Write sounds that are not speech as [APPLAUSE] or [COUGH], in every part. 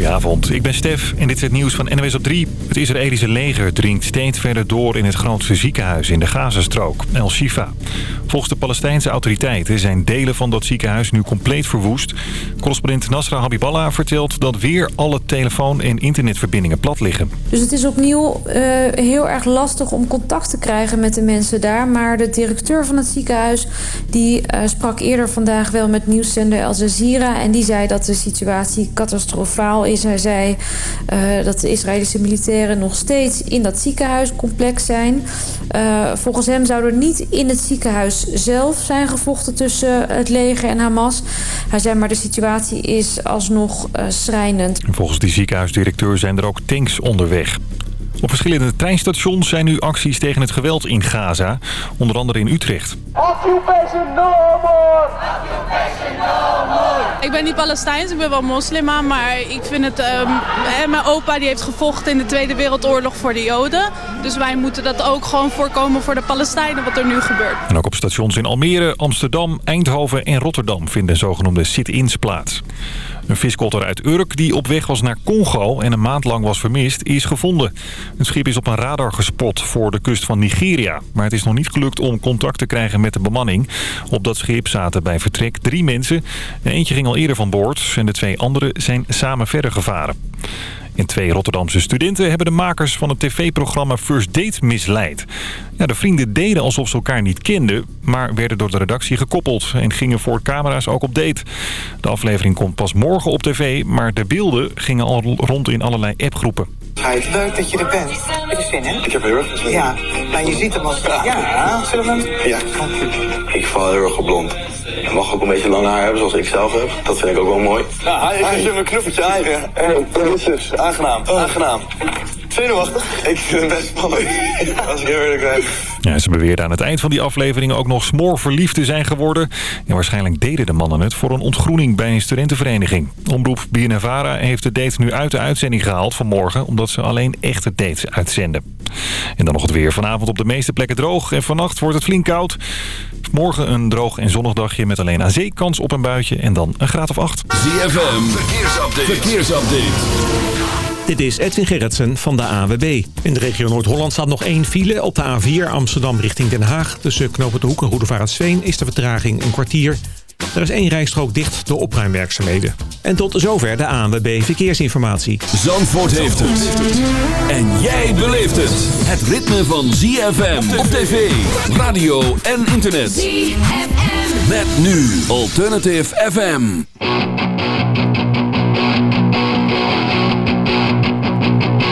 Goedenavond, ik ben Stef en dit is het nieuws van NWS op 3. Het Israëlische leger dringt steeds verder door in het grootste ziekenhuis in de Gazastrook, El Shifa. Volgens de Palestijnse autoriteiten zijn delen van dat ziekenhuis nu compleet verwoest. Correspondent Nasra Habiballah vertelt dat weer alle telefoon- en internetverbindingen plat liggen. Dus het is opnieuw uh, heel erg lastig om contact te krijgen met de mensen daar. Maar de directeur van het ziekenhuis die, uh, sprak eerder vandaag wel met nieuwszender Al Jazeera. En die zei dat de situatie catastrofaal is. Hij zei uh, dat de Israëlische militairen nog steeds in dat ziekenhuiscomplex zijn. Uh, volgens hem zou er niet in het ziekenhuis zelf zijn gevochten tussen het leger en Hamas. Hij zei maar de situatie is alsnog uh, schrijnend. Volgens die ziekenhuisdirecteur zijn er ook tanks onderweg. Op verschillende treinstations zijn nu acties tegen het geweld in Gaza. Onder andere in Utrecht. Occupation no more! Occupation no more! Ik ben niet Palestijns, ik ben wel moslima, maar ik vind het... Um, mijn opa die heeft gevochten in de Tweede Wereldoorlog voor de Joden. Dus wij moeten dat ook gewoon voorkomen voor de Palestijnen, wat er nu gebeurt. En ook op stations in Almere, Amsterdam, Eindhoven en Rotterdam vinden zogenoemde sit-ins plaats. Een viskotter uit Urk die op weg was naar Congo en een maand lang was vermist, is gevonden. Het schip is op een radar gespot voor de kust van Nigeria. Maar het is nog niet gelukt om contact te krijgen met de bemanning. Op dat schip zaten bij vertrek drie mensen. Eentje ging al eerder van boord en de twee anderen zijn samen verder gevaren. En twee Rotterdamse studenten hebben de makers van het tv-programma First Date misleid. Ja, de vrienden deden alsof ze elkaar niet kenden, maar werden door de redactie gekoppeld en gingen voor camera's ook op date. De aflevering komt pas morgen op tv, maar de beelden gingen al rond in allerlei appgroepen. Leuk dat je er bent. Heb je zin, hè? Ik heb heel erg zin. Ja, nou je ziet hem als... Ja, ja zullen we hem... Ja, ik val heel erg op blond. Hij mag ook een beetje lang haar hebben zoals ik zelf heb. Dat vind ik ook wel mooi. Ja, hi, ik geef je een knuffeltje. Ja, dus, aangenaam, aangenaam. Zenuwachtig? Ik vind het best spannend, [LAUGHS] als ik heel eerlijk ben. Ja, ze beweerden aan het eind van die aflevering ook nog smoorverliefd te zijn geworden. En waarschijnlijk deden de mannen het voor een ontgroening bij een studentenvereniging. Omroep BNNVARA heeft de date nu uit de uitzending gehaald vanmorgen... omdat ze alleen echte dates uitzenden. En dan nog het weer. Vanavond op de meeste plekken droog en vannacht wordt het flink koud. Morgen een droog en zonnig dagje met alleen aan zee kans op een buitje en dan een graad of acht. ZFM, verkeersupdate. verkeersupdate. Dit is Edwin Gerritsen van de AWB. In de regio Noord-Holland staat nog één file op de A4 Amsterdam richting Den Haag. Tussen Knopen de Hoek en Sveen is de vertraging een kwartier. Er is één rijstrook dicht door opruimwerkzaamheden. En tot zover de ANWB Verkeersinformatie. Zandvoort heeft het. En jij beleeft het. Het ritme van ZFM op tv, radio en internet. ZFM. Met nu Alternative FM. Thank you.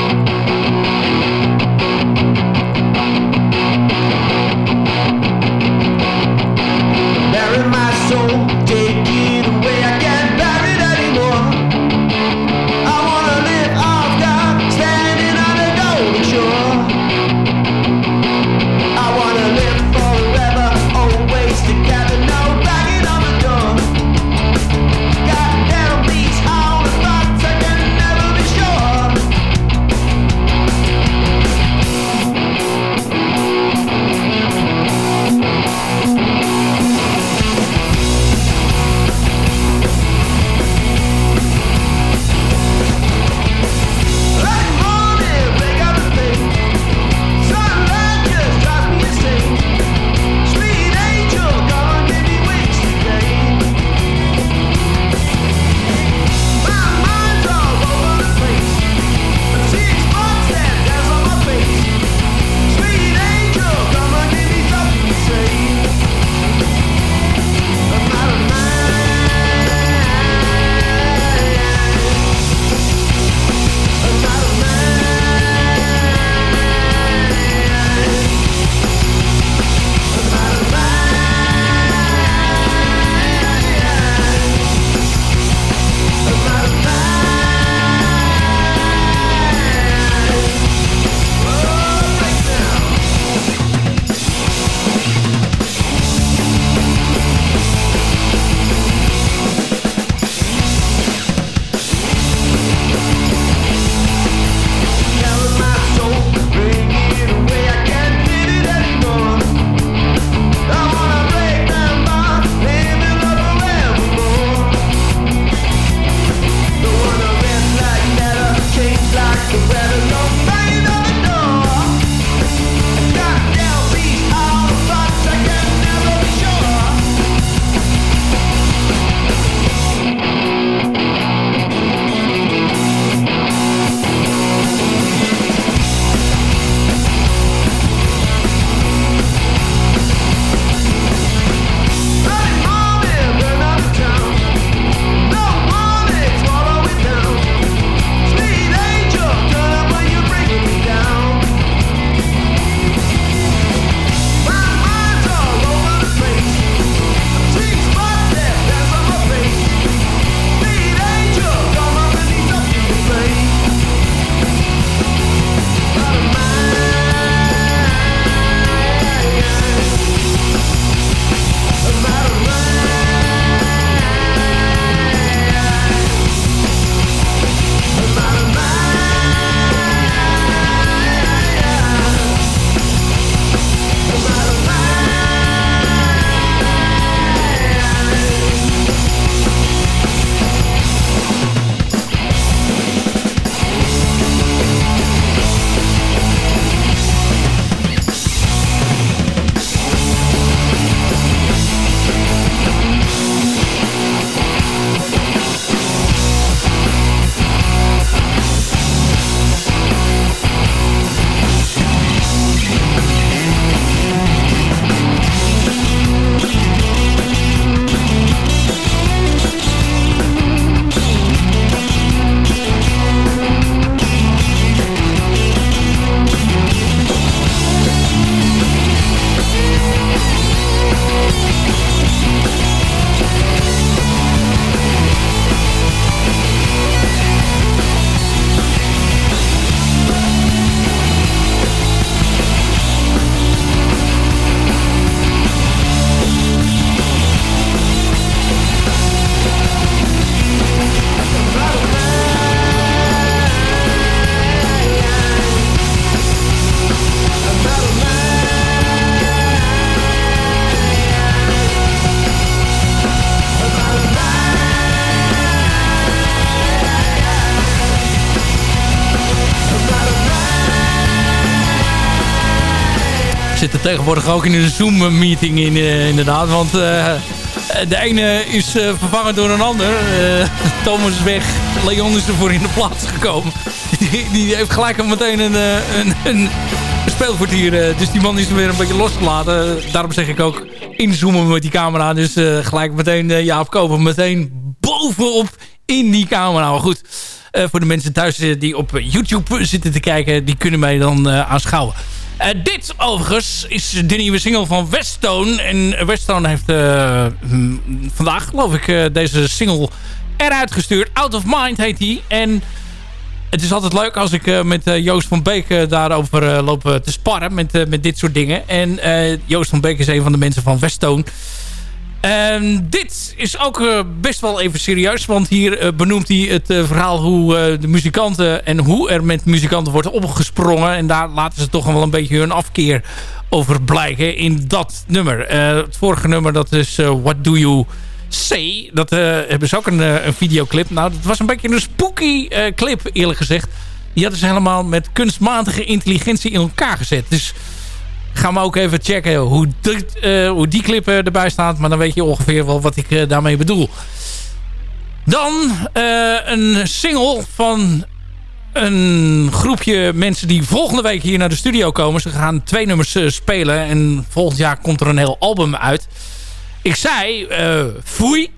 Zitten tegenwoordig ook in een Zoom-meeting in, inderdaad. Want de ene is vervangen door een ander. [LAUGHS] Thomas is weg, Leon is ervoor in de plaats gekomen. [LAUGHS] Die, die heeft gelijk meteen een, een, een speelkwartier. dus die man is weer een beetje losgelaten. Daarom zeg ik ook inzoomen met die camera. Dus gelijk meteen Jaap Koper meteen bovenop in die camera. Maar goed, voor de mensen thuis eh, die op YouTube zitten te kijken... die kunnen mij dan aanschouwen. dit overigens is de nieuwe single van Weststone. En Weststone heeft vandaag, geloof ik, deze single eruit gestuurd. Out of Mind heet hij. En het is altijd leuk als ik met Joost van Beek daarover loop te sparren. Met, met dit soort dingen. En Joost van Beek is een van de mensen van Weststone... En dit is ook uh, best wel even serieus. Want hier uh, benoemt hij het uh, verhaal hoe de muzikanten... en hoe er met muzikanten wordt opgesprongen. En daar laten ze toch wel een beetje hun afkeer over blijken in dat nummer. het vorige nummer, dat is What Do You Say. Dat hebben ze ook een, een, videoclip. Nou, dat was een beetje een spooky clip, eerlijk gezegd. Die hadden ze helemaal met kunstmatige intelligentie in elkaar gezet. Dus gaan we ook even checken hoe, uh, hoe die clip erbij staat. Maar dan weet je ongeveer wel wat ik uh, daarmee bedoel. Dan een single van een groepje mensen die volgende week hier naar de studio komen. Ze gaan twee nummers spelen en volgend jaar komt er een heel album uit. Ik zei foei,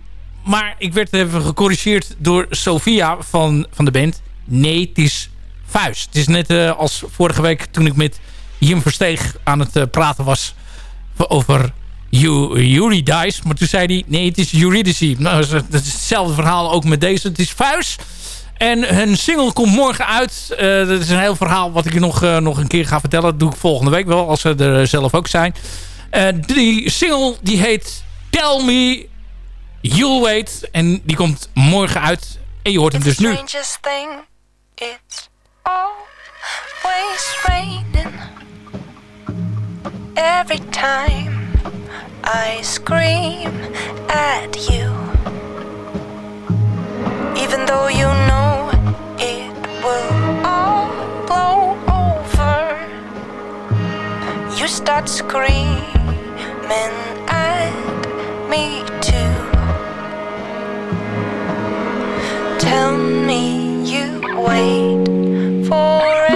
maar ik werd even gecorrigeerd door Sofia van, van de band. Nee, het is vuist. Het is net als vorige week toen ik met Jim Versteeg aan het uh, praten was over Dice. Maar toen zei hij, nee, het is Eurydice. Nou, dat is hetzelfde verhaal ook met deze. Het is Vuis. En hun single komt morgen uit. Uh, dat is een heel verhaal wat ik nog, uh, nog een keer ga vertellen. Dat doe ik volgende week wel, als ze er zelf ook zijn. Uh, die single die heet Tell Me You'll Wait. En die komt morgen uit. En je hoort hem dus nu. Thing. It's always raining. Every time I scream at you. Even though you know it will all blow over, you start screaming at me too. Tell me you wait forever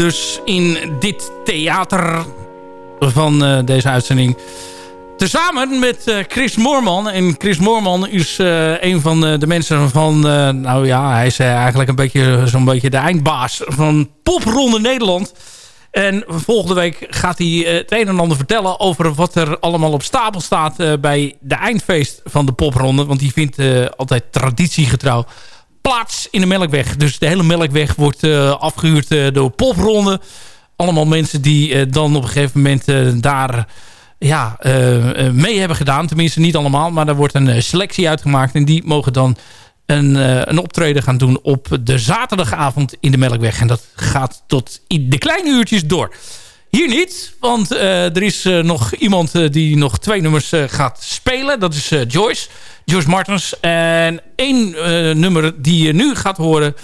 dus in dit theater van deze uitzending. Tezamen met Chris Moorman. En Chris Moorman is een van de mensen van... nou ja, hij is eigenlijk een beetje zo'n beetje de eindbaas van Popronde Nederland. En volgende week gaat hij het een en ander vertellen... over wat er allemaal op stapel staat bij de eindfeest van de Popronde. Want die vindt altijd traditiegetrouw plaats in de Melkweg. Dus de hele Melkweg wordt uh, afgehuurd uh, door popronde. Allemaal mensen die uh, dan op een gegeven moment daar ja, mee hebben gedaan. Tenminste niet allemaal, maar daar wordt een selectie uitgemaakt. En die mogen dan een, een optreden gaan doen op de zaterdagavond in de Melkweg. En dat gaat tot de kleine uurtjes door. Hier niet, want er is nog iemand die nog twee nummers gaat spelen. Dat is Joyce. Joyce Martens. En één nummer die je nu gaat horen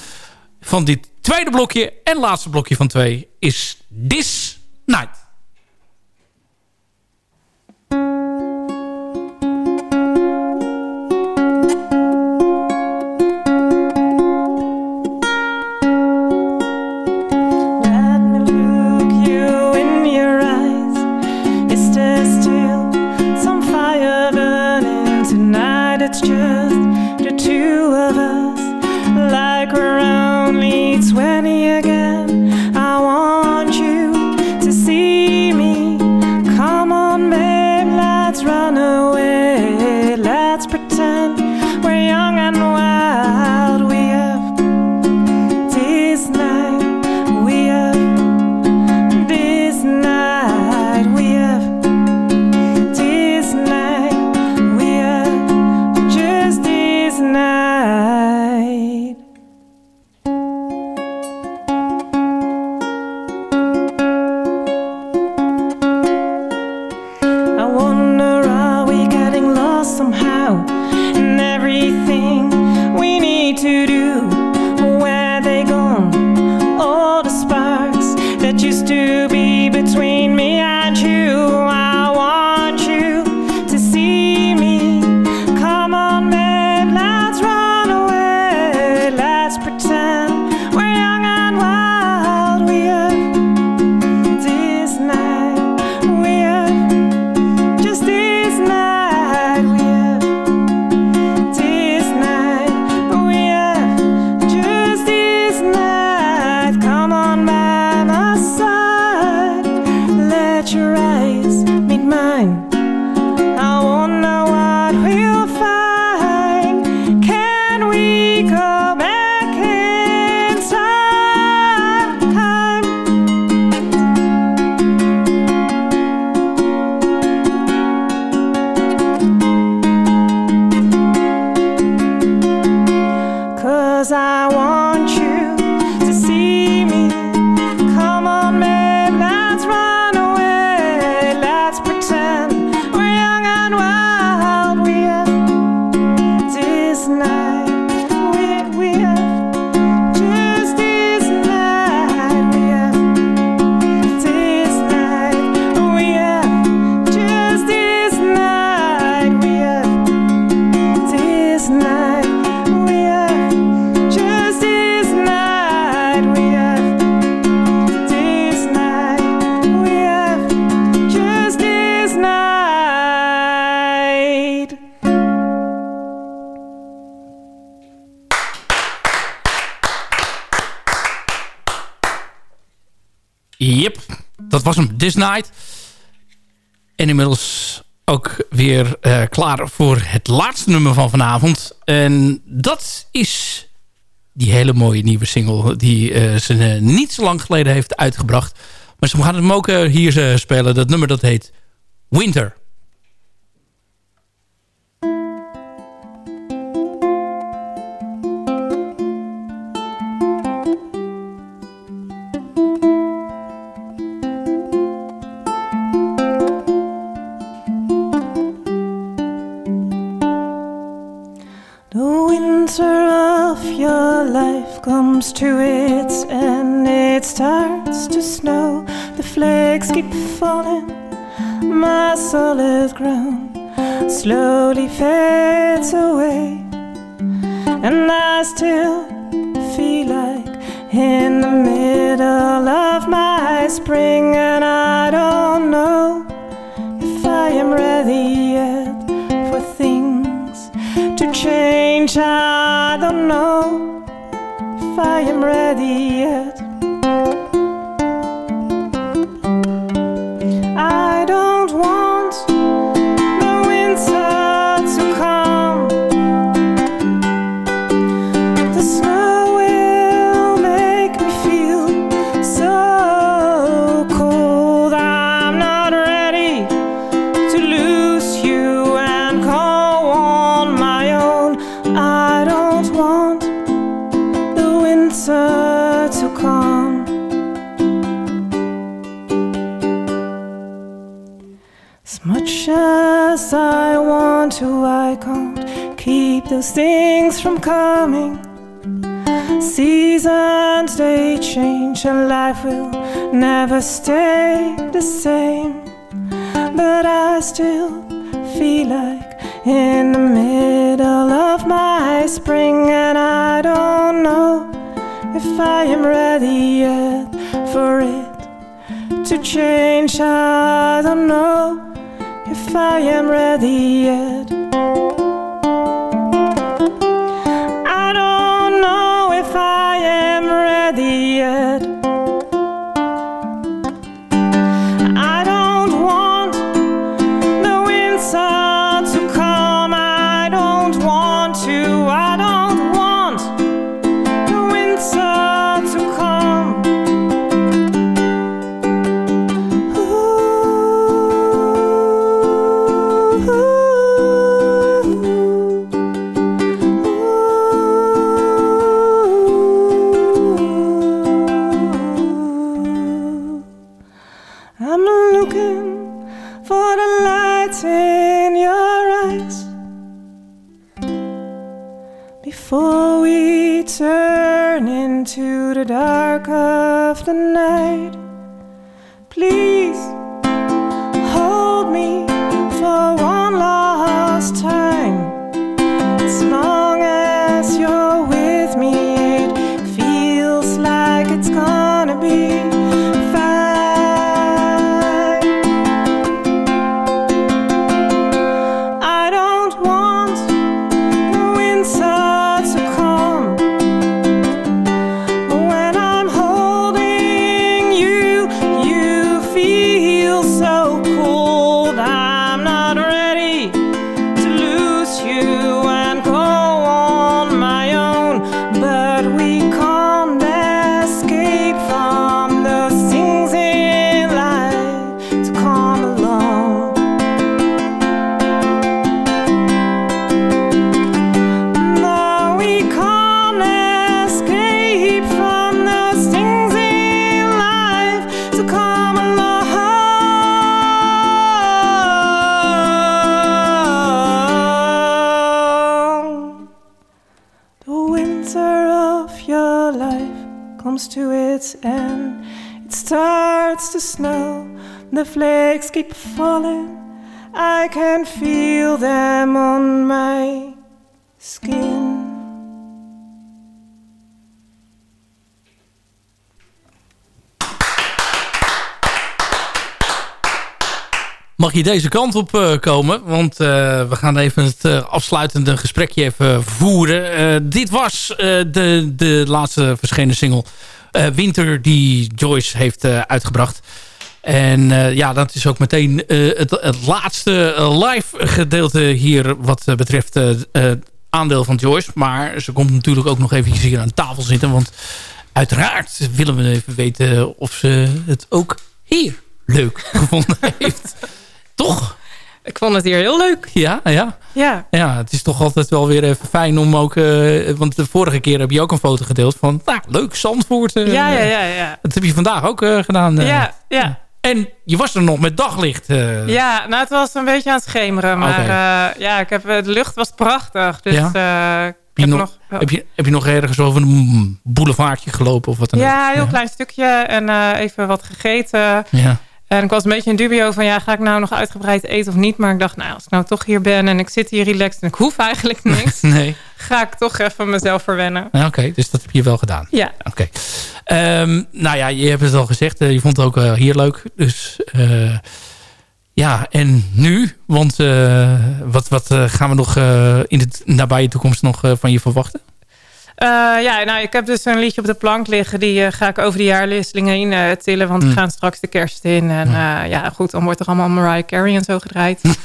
van dit tweede blokje en laatste blokje van twee is This Night. Everything we need to do? Yep, dat was hem. This Night. En inmiddels ook weer eh, klaar voor het laatste nummer van vanavond. En dat is die hele mooie nieuwe single... die eh, ze eh, niet zo lang geleden heeft uitgebracht. Maar ze gaan hem ook hier spelen. Dat nummer dat heet Winter. Comes to its end. It starts to snow. The flakes keep falling. My solid ground slowly fades away. And I still feel like in the middle of my spring, and I don't know if I am ready yet for things to change. I don't know if I am ready yet. As much as I want to, I can't keep those things from coming. Seasons they change, and life will never stay the same. But I still feel like in the middle of my spring, and I don't know if I am ready yet for it to change. I don't know if I am ready yet. Flakes keep. I can feel them on my skin. Mag je deze kant op eh, komen? Want eh, we gaan even het eh, afsluitende gesprekje even voeren. Dit was de, de laatste verschenen single Winter die Joyce heeft uitgebracht. En eh, ja, dat is ook meteen eh, het, het laatste eh, live gedeelte hier wat betreft het aandeel van Joyce. Maar ze komt natuurlijk ook nog even hier aan tafel zitten. Want uiteraard willen we even weten of ze het ook hier leuk [LAUGHS] gevonden heeft. Toch? Ik vond het hier heel leuk. Ja, ja. Ja. Ja, het is toch altijd wel weer even fijn om ook... want de vorige keer heb je ook een foto gedeeld van... Nou, leuk, Zandvoort. Ja, ja, ja, ja. Dat heb je vandaag ook gedaan. Ja, ja. En je was er nog met daglicht. eh. Ja, nou het was een beetje aan het schemeren. Maar eh, ja, ik heb, de lucht was prachtig. Dus Ja? eh, Heb je, nog, heb, je, heb je nog ergens over een boulevardje gelopen of wat dan ook? Ja, een heel klein stukje en eh, even wat gegeten. Ja. En ik was een beetje in dubio van, ja, ga ik nou nog uitgebreid eten of niet? Maar ik dacht, nou, als ik nou toch hier ben en ik zit hier relaxed en ik hoef eigenlijk [LAUGHS] niks. Nee. Ga ik toch even mezelf verwennen. Ja, Oké, dus dat heb je wel gedaan. Ja. Oké. Ehm, nou ja, je hebt het al gezegd. eh, je vond het ook eh, hier leuk. Dus eh, ja, en nu? Want wat, wat gaan we nog in de nabije toekomst nog van je verwachten? Eh, ja, nou, ik heb dus een liedje op de plank liggen. Die eh, ga ik over de jaarwisseling heen eh, tillen. Want we Mm. gaan straks de kerst in. En ja, ja goed, dan wordt er allemaal Mariah Carey en zo gedraaid. [LAUGHS]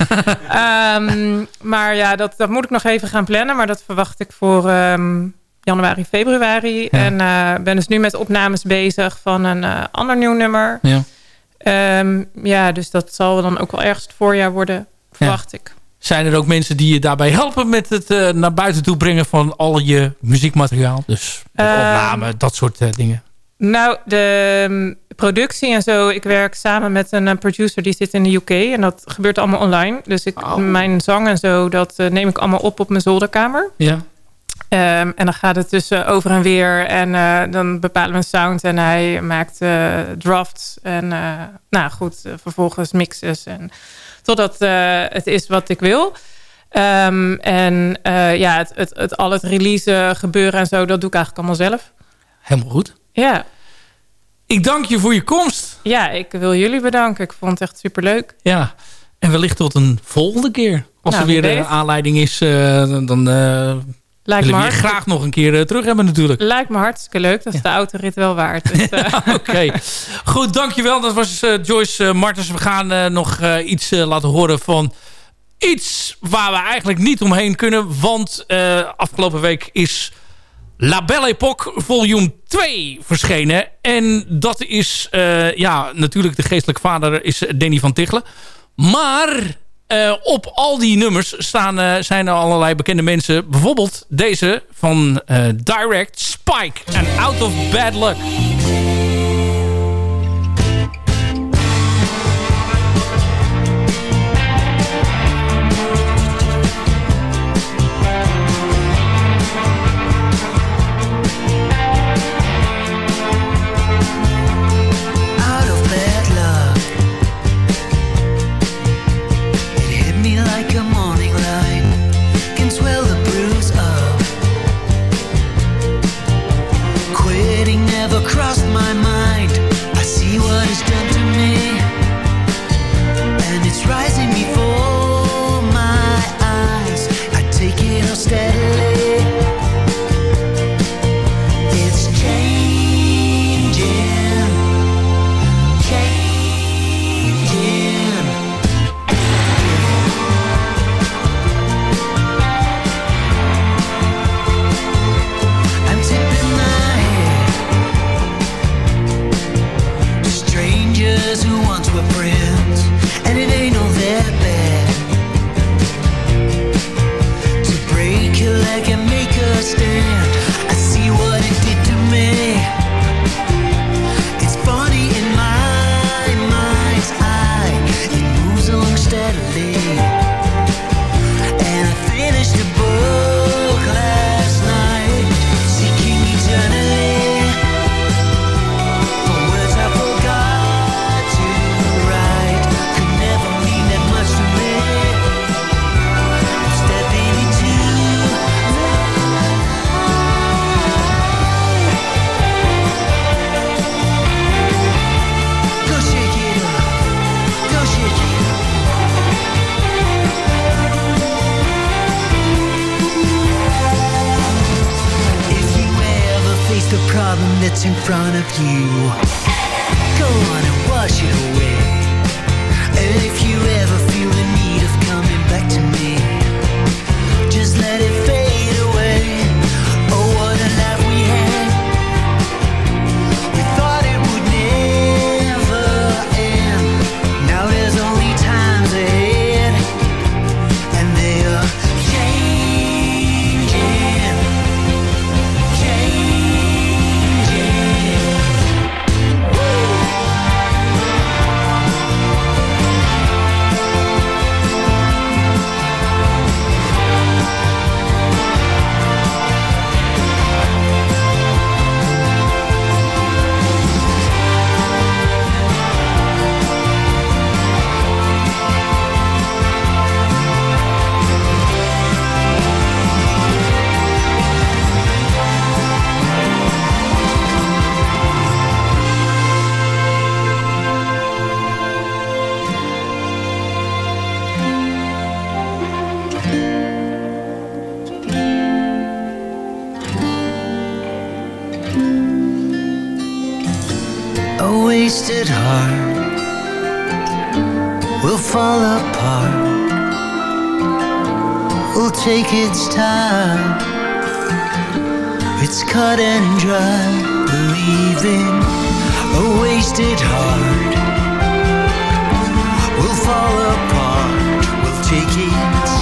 Ehm, maar ja, dat, dat moet ik nog even gaan plannen. Maar dat verwacht ik voor ehm, januari, februari. En ben dus nu met opnames bezig van een ander nieuw nummer. Ja. Ehm, ja, dus dat zal dan ook wel ergens het voorjaar worden, verwacht ik. Zijn er ook mensen die je daarbij helpen met het eh, naar buiten toe brengen van al je muziekmateriaal? Dus Ehm, opname, dat soort eh, dingen. Nou, de mm, productie en zo. Ik werk samen met een eh, producer die zit in de UK. En dat gebeurt allemaal online. Dus ik, mijn zang en zo, dat neem ik allemaal op op mijn zolderkamer. Ja. Ehm, en dan gaat het tussen over en weer. En eh, dan bepalen we een sound. En hij maakt drafts. En eh, nou goed, vervolgens mixes. En totdat eh, het is wat ik wil. Ehm, en eh, ja, het, het, het, al het release gebeuren en zo, dat doe ik eigenlijk allemaal zelf. Helemaal goed. Ja. Ik dank je voor je komst. Ja, ik wil jullie bedanken. Ik vond het echt superleuk. Ja, en wellicht tot een volgende keer. Als Nou, er weer wie een aanleiding is, eh, dan, eh, Lijkt willen me, je hartstikke, graag nog een keer eh, terug hebben natuurlijk. lijkt me hartstikke leuk. Dat is de autorit wel waard. [LAUGHS] Dus, eh, Oké, goed, dankjewel. Dat was eh, Joyce Martens. We gaan eh, nog eh, iets laten horen van iets waar we eigenlijk niet omheen kunnen. Want eh, afgelopen week is La Belle Époque volume 2 verschenen. En dat is, eh, ja, natuurlijk de geestelijke vader is Danny van Tichelen. Maar eh, op al die nummers staan, eh, zijn er allerlei bekende mensen. Bijvoorbeeld deze van eh, Direct Spike en Out of Bad Luck. Front of you, A wasted heart will fall apart. Will take its time. It's cut and dry, believing a wasted heart will fall apart. Will take its,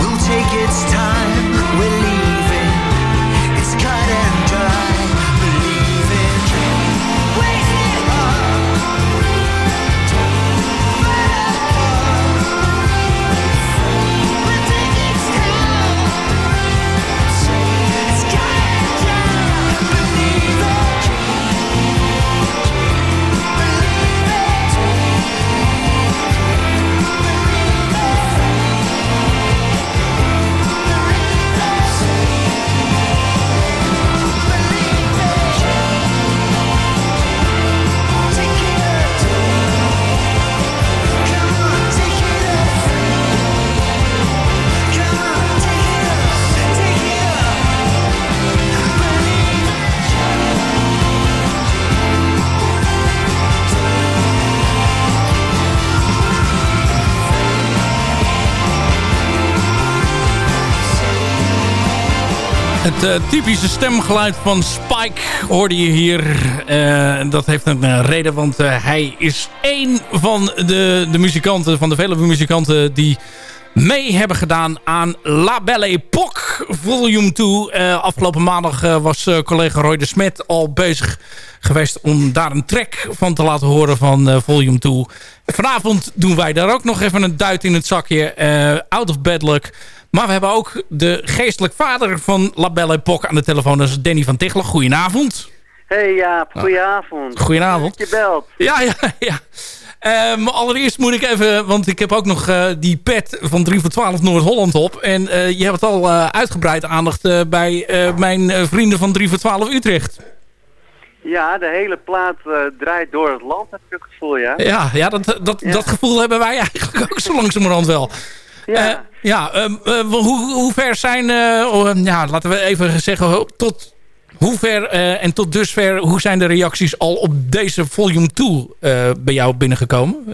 will take its time. We'll leave. Het eh, typische stemgeluid van Spike hoorde je hier. Eh, dat heeft een eh, reden, want hij is één van de, de muzikanten, van de vele muzikanten die mee hebben gedaan aan La Belle Époque Volume 2. afgelopen maandag was collega Roy de Smet al bezig geweest om daar een track van te laten horen van Volume 2. Vanavond doen wij daar ook nog even een duit in het zakje. Out of Bad Luck. Maar we hebben ook de geestelijk vader van La Belle Époque aan de telefoon. Dat is Danny van Tichelen. Goedenavond. Hey Jaap, goedenavond. Goedenavond. Je belt. Ja, ja, ja. Um, allereerst moet ik even, want ik heb ook nog uh, die pet van 3 voor 12 Noord-Holland op. En uh, je hebt al uh, uitgebreid aandacht bij mijn vrienden van 3 voor 12 Utrecht. Ja, de hele plaat draait door het land, heb ik het gevoel, ja. Ja, ja, dat, dat, ja. dat gevoel hebben wij [LAUGHS] eigenlijk ook zo langzamerhand wel. Ja, ja um, uh, hoe, hoe ver zijn, uh, ja, laten we even zeggen, tot hoe ver uh, en tot dusver, hoe zijn de reacties al op deze volume 2 bij jou binnengekomen?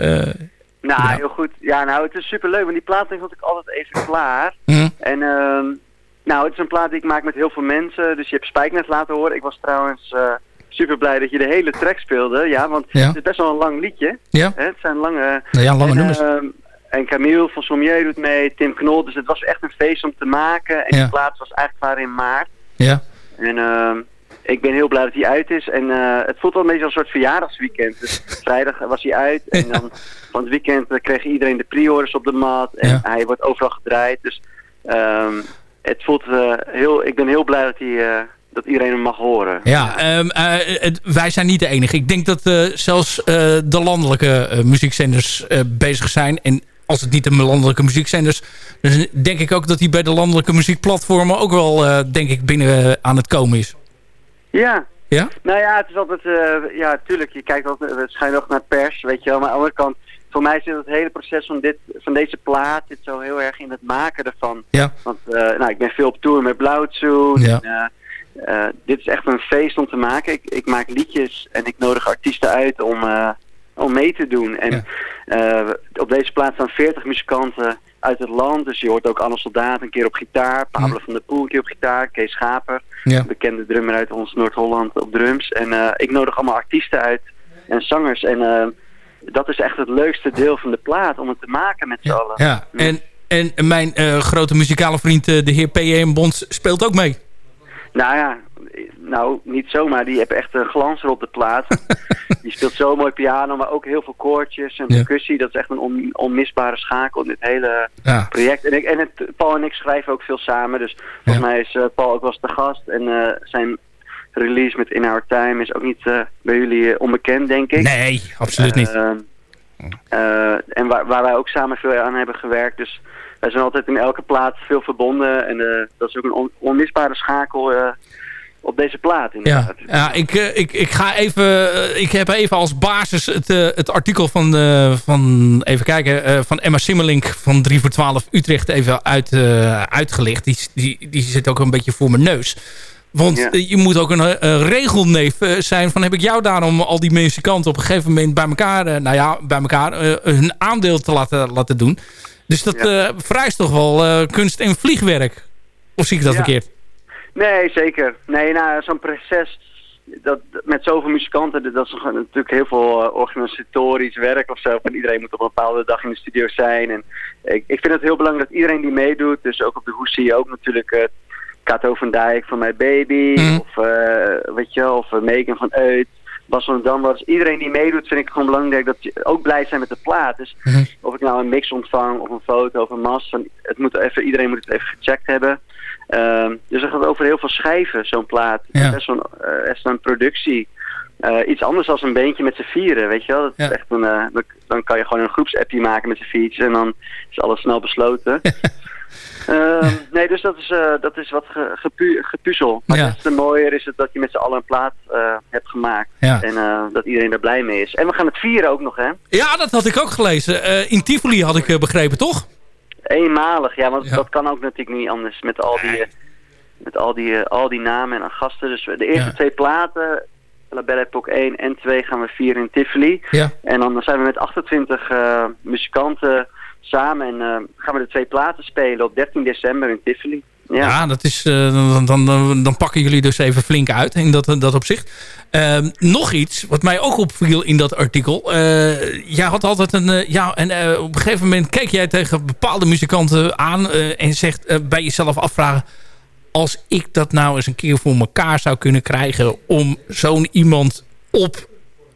nou, heel goed. Ja, nou, het is superleuk, want die plaat vond ik altijd even klaar. Mm. En ehm, nou, het is een plaat die ik maak met heel veel mensen, dus je hebt Spijk net laten horen. Ik was trouwens super blij dat je de hele track speelde, ja, want ja. het is best wel een lang liedje. Ja. Hè? Het zijn lange... Ja, lange en, nummers. Uh, en Camille van Sommier doet mee, Tim Knol. Dus het was echt een feest om te maken. En Ja. die plaats was eigenlijk klaar in maart. Ja. En ehm, ik ben heel blij dat hij uit is. En eh, het voelt wel een beetje als een soort verjaardagsweekend. Dus vrijdag was hij uit. En dan van het weekend eh, kreeg iedereen de pre-orders op de mat. En Ja. hij wordt overal gedraaid. Dus ehm, het voelt eh, heel... Ik ben heel blij dat, hij, dat iedereen hem mag horen. Ja, ehm, eh, het- wij zijn niet de enige. Ik denk dat zelfs de landelijke muziekzenders bezig zijn. En als het niet de landelijke muziekzenders... dan denk ik ook dat die bij de landelijke muziekplatformen... ook wel, eh, denk ik, binnen eh, aan het komen is. Ja. Ja? Nou ja, het is altijd, eh, ja, tuurlijk, je kijkt altijd waarschijnlijk ook naar pers, weet je wel. Maar aan de andere kant, voor mij zit het hele proces van, dit, van deze plaat zit zo heel erg in het maken ervan. Ja. Want, nou, ik ben veel op tour met Blauwtsoen. Ja. En, dit is echt een feest om te maken. Ik, ik maak liedjes en ik nodig artiesten uit om, om mee te doen. En eh, op deze plaat staan 40 muzikanten uit het land. Dus je hoort ook Anne Soldaat een keer op gitaar. Pablo van der Poel een keer op gitaar. Kees Schaper, Ja. bekende drummer uit ons Noord-Holland op drums. En eh, ik nodig allemaal artiesten uit en zangers. En eh, dat is echt het leukste deel van de plaat, om het te maken met z'n allen. Ja, en, en mijn grote muzikale vriend, de heer P.M. Bonds, speelt ook mee. Nou ja, nou niet zomaar. Die heeft echt een glanser op de plaat. [LAUGHS] die speelt zo mooi piano, maar ook heel veel koortjes en Ja. percussie. Dat is echt een on- onmisbare schakel in dit hele Ja. project. En, ik, en het, Paul en ik schrijven ook veel samen. Dus volgens mij is eh, Paul ook wel eens te gast. En eh, zijn release met In Our Time is ook niet eh, bij jullie onbekend, denk ik. Nee, absoluut niet. Eh, eh, en waar, waar wij ook samen veel aan hebben gewerkt. Dus wij zijn altijd in elke plaat veel verbonden. En dat is ook een on- onmisbare schakel op deze plaat. Ja, inderdaad. ja ik, eh, ik, ik ga even. eh, Ik heb even als basis het, eh, het artikel van, van. Even kijken. van Emma Simmelink van 3 voor 12 Utrecht even uit, uitgelicht. Die, die, die zit ook een beetje voor mijn neus. Want Ja. je moet ook een regelneef zijn van heb ik jou daarom al die muzikanten op een gegeven moment bij elkaar, nou ja, bij elkaar hun aandeel te laten, laten doen. Dus dat vereist toch wel kunst en vliegwerk. Of zie ik dat Ja. verkeerd? Nee, zeker. Nee, nou, zo'n proces dat, met zoveel muzikanten, dat is natuurlijk heel veel eh, organisatorisch werk of zo. Van iedereen moet op een bepaalde dag in de studio zijn. En ik, ik vind het heel belangrijk dat iedereen die meedoet, dus ook op de hoes zie je ook natuurlijk eh Kato van Dijk van My Baby, of eh, weet je of Megan van Uit. Bas van Dam was. Iedereen die meedoet vind ik gewoon belangrijk dat je ook blij zijn met de plaat. Dus of ik nou een mix ontvang of een foto of een mas, van, het moet even, iedereen moet het even gecheckt hebben. Ehm, dus dat gaat over heel veel schrijven, zo'n plaat. Het is best wel een, eh, best wel een productie. Eh, iets anders als een beentje met z'n vieren, weet je wel. Dat is echt een, eh, dan, dan kan je gewoon een groepsappje maken met z'n viertjes en dan is alles snel besloten. [LAUGHS] Ehm, nee, dus dat is, eh, dat is wat ge, gepu- gepuzzel. Maar Ja. des te mooier is het dat je met z'n allen een plaat eh, hebt gemaakt. Ja. En eh, dat iedereen er blij mee is. En we gaan het vieren ook nog, hè. Ja, dat had ik ook gelezen. Eh, in Tivoli had ik begrepen, toch? Eenmalig, ja, want dat kan ook natuurlijk niet anders met al die, met al die, eh, al die namen en gasten. Dus de eerste Ja. twee platen, La Belle Époque 1 en 2 gaan we vieren in Tivoli. Ja. En dan zijn we met 28 eh, muzikanten samen en eh, gaan we de twee platen spelen op 13 december in Tivoli. Ja. Dat is, eh, dan, dan, dan, pakken jullie dus even flink uit in dat, dat opzicht. Ehm, nog iets wat mij ook opviel in dat artikel. Eh, jij had altijd een... eh, ja, en op een gegeven moment keek jij tegen bepaalde muzikanten aan... en zegt bij jezelf afvragen... als ik dat nou eens een keer voor elkaar zou kunnen krijgen... om zo'n iemand op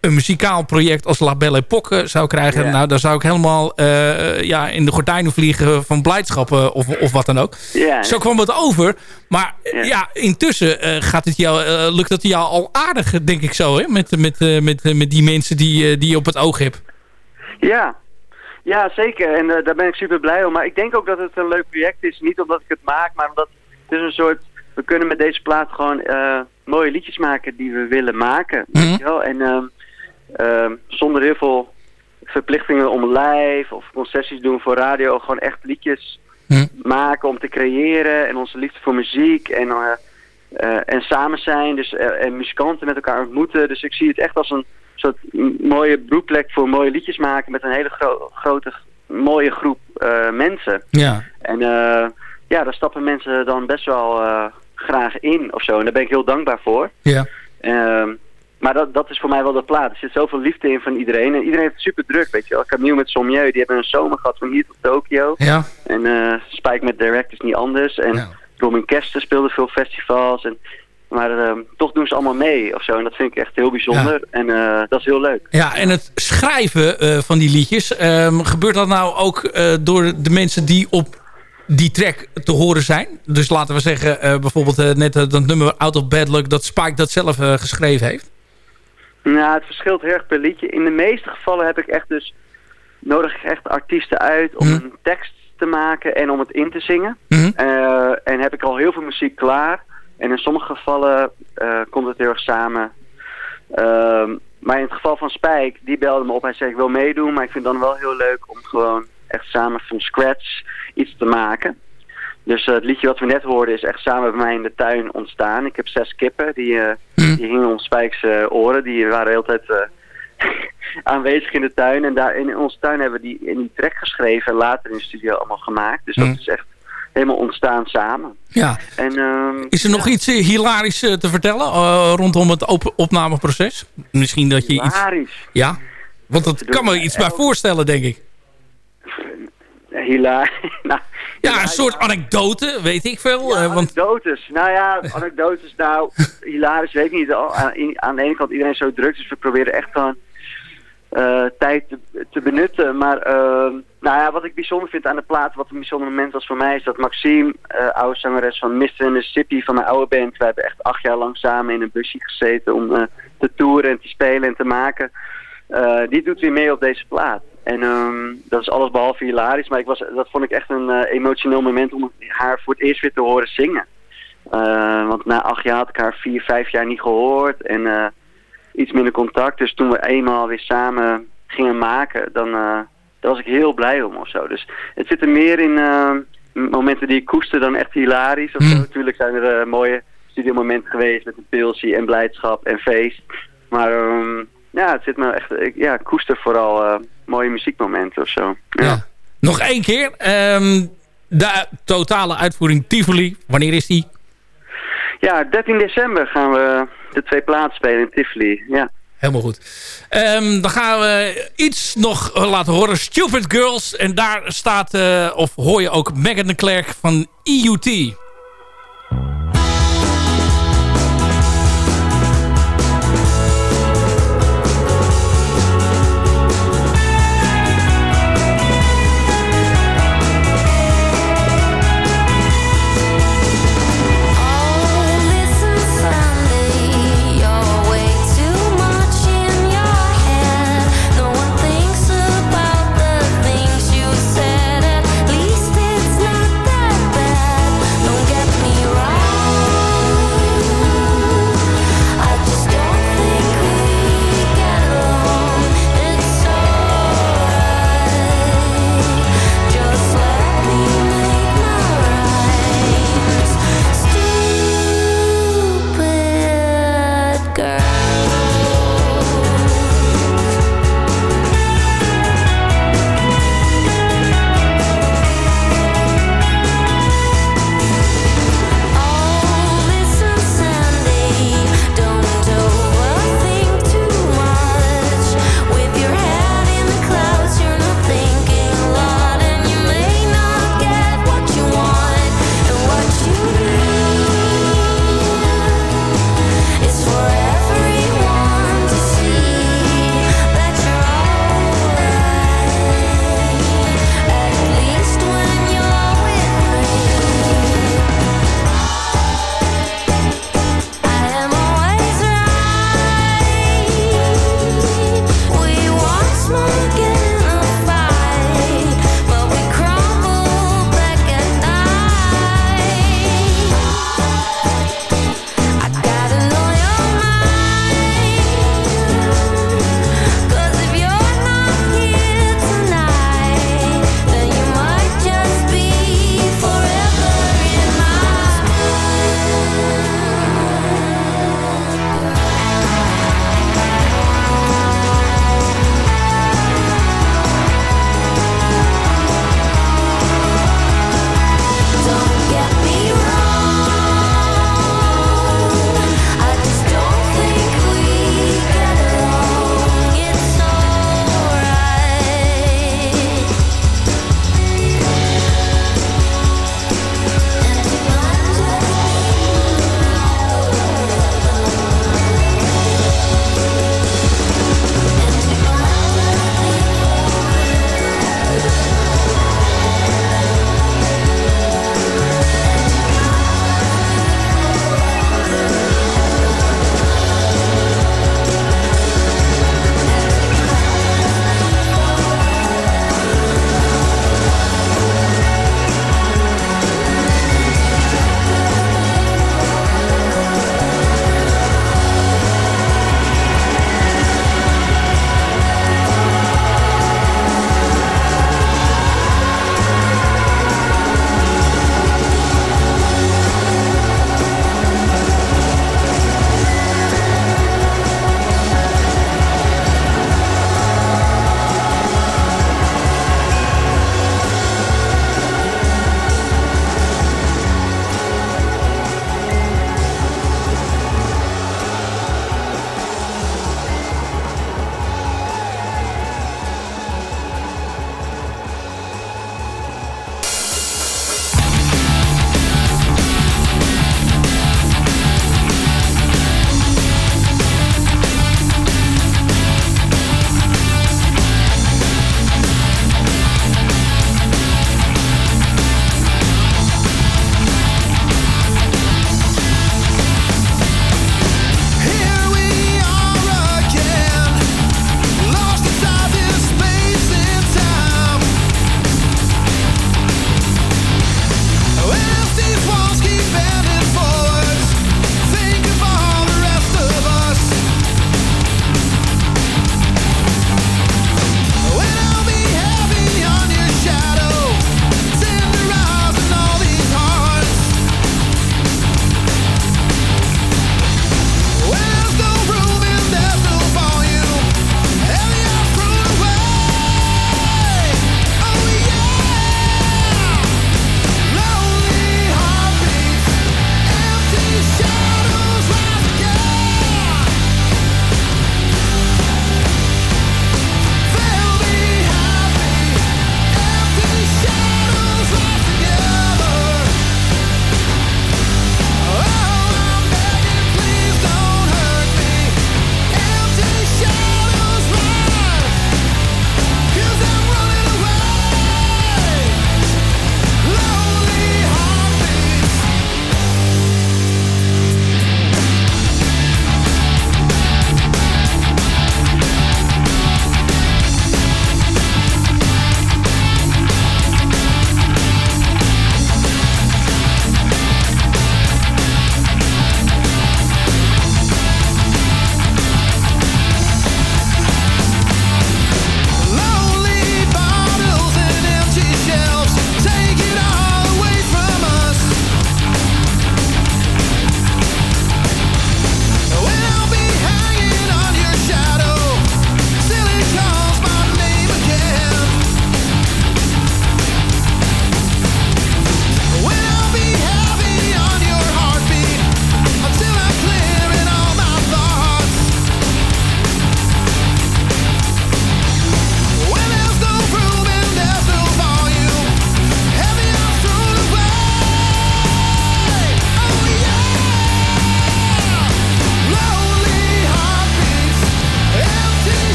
een muzikaal project als La Belle Époque zou krijgen... Ja. nou, dan zou ik helemaal eh, ja, in de gordijnen vliegen van blijdschap eh, of, of wat dan ook. Ja. Zo kwam het over. Maar eh, ja, intussen gaat het jou, lukt het jou al aardig, denk ik zo, hè? Met, met, met, met die mensen die, die je op het oog hebt. Ja, ja zeker. En daar ben ik super blij om. Maar ik denk ook dat het een leuk project is. Niet omdat ik het maak, maar omdat het is een soort... We kunnen met deze plaat gewoon mooie liedjes maken die we willen maken. Weet je wel? En ehm, zonder heel veel verplichtingen om live of concessies doen voor radio. Gewoon echt liedjes maken om te creëren. En onze liefde voor muziek. En, eh, eh, en samen zijn. Dus, eh, en muzikanten met elkaar ontmoeten. Dus ik zie het echt als een soort mooie broedplek voor mooie liedjes maken. Met een hele gro- grote, mooie groep mensen. Ja. En ja, daar stappen mensen dan best wel graag in of zo. En daar ben ik heel dankbaar voor. Ja. Maar dat, dat is voor mij wel de plaat. Er zit zoveel liefde in van iedereen. En iedereen heeft het super druk, weet je wel. Camille met Sommieu, die hebben een zomer gehad van hier tot Tokio. Ja. En eh Spike met Direct is niet anders. En Robin Kester speelde veel festivals. En, maar ehm, toch doen ze allemaal mee of zo. En dat vind ik echt heel bijzonder. En eh, dat is heel leuk. Ja, en het schrijven eh, van die liedjes, ehm, gebeurt dat nou ook door de mensen die op die track te horen zijn? Dus laten we zeggen, bijvoorbeeld net dat nummer Out of Bad Luck, dat Spike dat zelf geschreven heeft? Nou, het verschilt heel erg per liedje. In de meeste gevallen heb ik echt dus nodig ik echt artiesten uit om een tekst te maken en om het in te zingen. Eh, en heb ik al heel veel muziek klaar. En in sommige gevallen eh, komt het heel erg samen. Ehm, maar in het geval van Spijk, die belde me op. Hij zei ik wil meedoen, maar ik vind het dan wel heel leuk om gewoon echt samen van scratch iets te maken. Dus eh, het liedje wat we net hoorden is echt samen bij mij in de tuin ontstaan. Ik heb zes kippen, die, eh, die hingen om Spijks oren. Die waren de hele tijd eh, [LAUGHS] aanwezig in de tuin. En daar in onze tuin hebben we die, in die track geschreven en later in de studio allemaal gemaakt. Dus dat is echt helemaal ontstaan samen. Ja. En, ehm, Is er nog iets hilarisch te vertellen rondom het op opnameproces? Misschien dat je iets... Hilarisch? Ja, want dat kan me iets bij voorstellen, denk ik. [LAUGHS] Hilarisch. [LAUGHS] nou, Ja, een soort anekdote, weet ik veel. want Anekdotes. Nou ja, [LAUGHS] anekdotes. Nou, hilarisch weet ik niet. Aan, aan de ene kant iedereen zo druk, dus we proberen echt gewoon eh, tijd te, te benutten. Maar ehm, nou ja, wat ik bijzonder vind aan de plaat, wat een bijzonder moment was voor mij, is dat Maxime, eh, oude zangeres van Mr. Mississippi van mijn oude band, we hebben echt acht jaar lang samen in een busje gezeten om eh, te toeren en te spelen en te maken. Die doet weer mee op deze plaat. En ehm, dat is alles behalve hilarisch, maar ik was, dat vond ik echt een eh, emotioneel moment om haar voor het eerst weer te horen zingen. Eh, want na acht jaar had ik haar vier, vijf jaar niet gehoord en eh, iets minder contact. Dus toen we eenmaal weer samen gingen maken, dan daar was ik heel blij om of zo. Dus het zit er meer in momenten die ik koester dan echt hilarisch of zo. Natuurlijk zijn er mooie studiomoment geweest met een pilsie en blijdschap en feest. Maar ehm, ja, het zit me echt, ik ja, koester vooral mooie muziekmomenten of zo. Ja. Nog één keer. ehm, de totale uitvoering Tivoli. Wanneer is die? Ja, 13 december gaan we de twee plaatsen spelen in Tivoli. Ja. Helemaal goed. Ehm, dan gaan we iets nog laten horen. Stupid Girls. En daar staat, eh, of hoor je ook Megan de Klerk van EUT.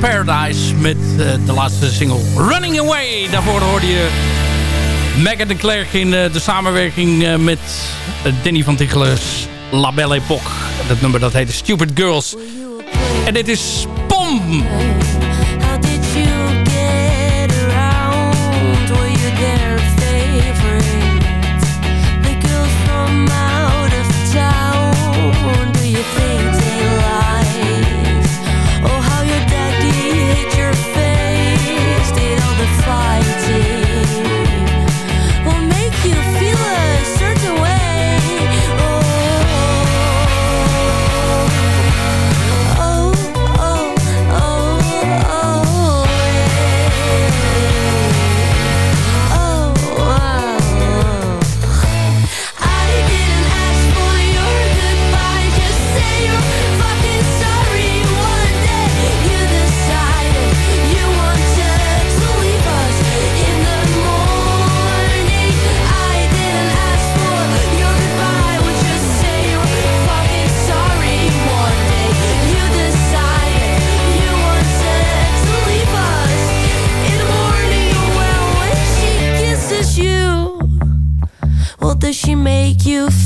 Paradise met uh, de laatste single Running Away. Daarvoor hoorde je Megan de Klerk in uh, de samenwerking uh, met Danny van Tichelen's La Belle Époque. Dat nummer dat heet Stupid Girls. En dit is POM!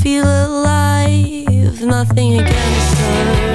feel alive, nothing against her.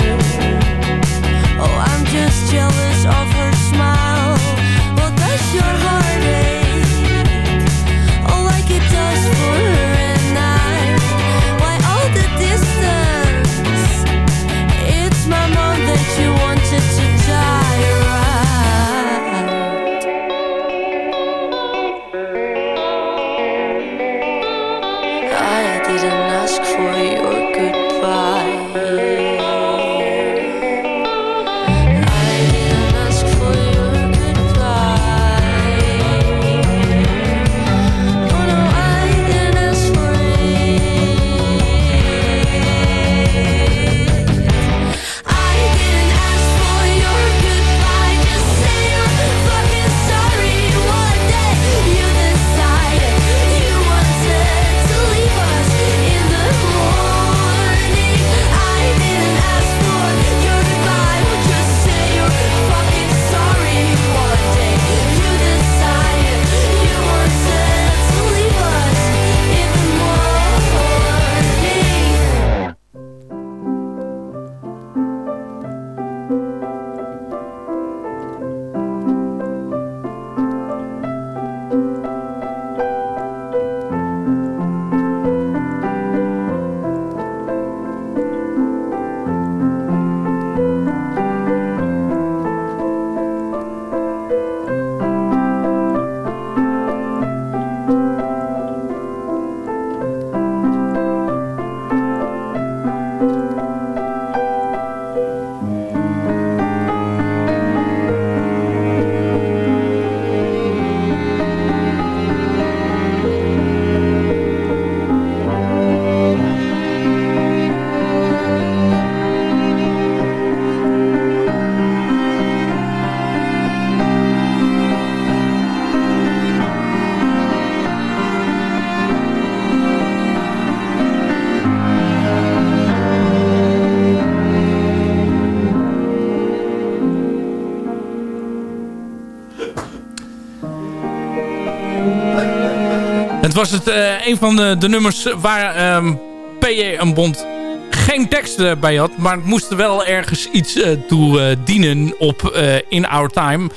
Was het uh, een van de, de, nummers waar ehm, PJ een bond geen tekst uh, bij had. Maar het moest wel ergens iets uh, toe dienen op In Our Time.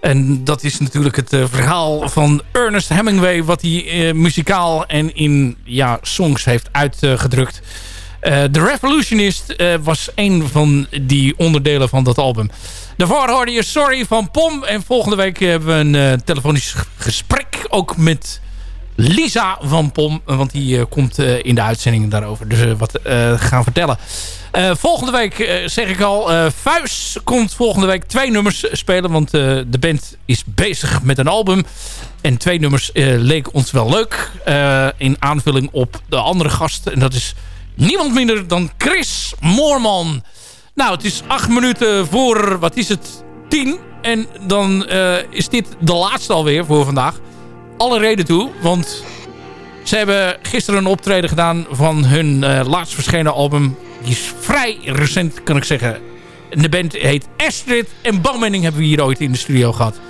En dat is natuurlijk het verhaal van Ernest Hemingway... wat hij muzikaal en in ja, songs heeft uitgedrukt. The Revolutionist was een van die onderdelen van dat album. Daarvoor hoorde je Sorry van Pom. En volgende week hebben we een telefonisch gesprek ook met Lisa van Pom. Want die uh, komt uh, in de uitzending daarover dus wat gaan vertellen. volgende week zeg ik al. Vuis komt volgende week twee nummers spelen. Want de band is bezig met een album. En twee nummers leek ons wel leuk. in aanvulling op de andere gast. En dat is niemand minder dan Chris Moorman. Nou, het is acht minuten voor, wat is het, tien. En dan is dit de laatste alweer voor vandaag alle reden toe. Want ze hebben gisteren een optreden gedaan van hun uh, laatst verschenen album. Die is vrij recent, kan ik zeggen. En de band heet Astrid. En Bowmanning hebben we hier ooit in de studio gehad.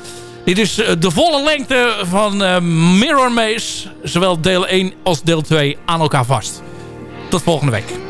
Dit is de volle lengte van Mirror Maze. Zowel deel 1 als deel 2 aan elkaar vast. Tot volgende week.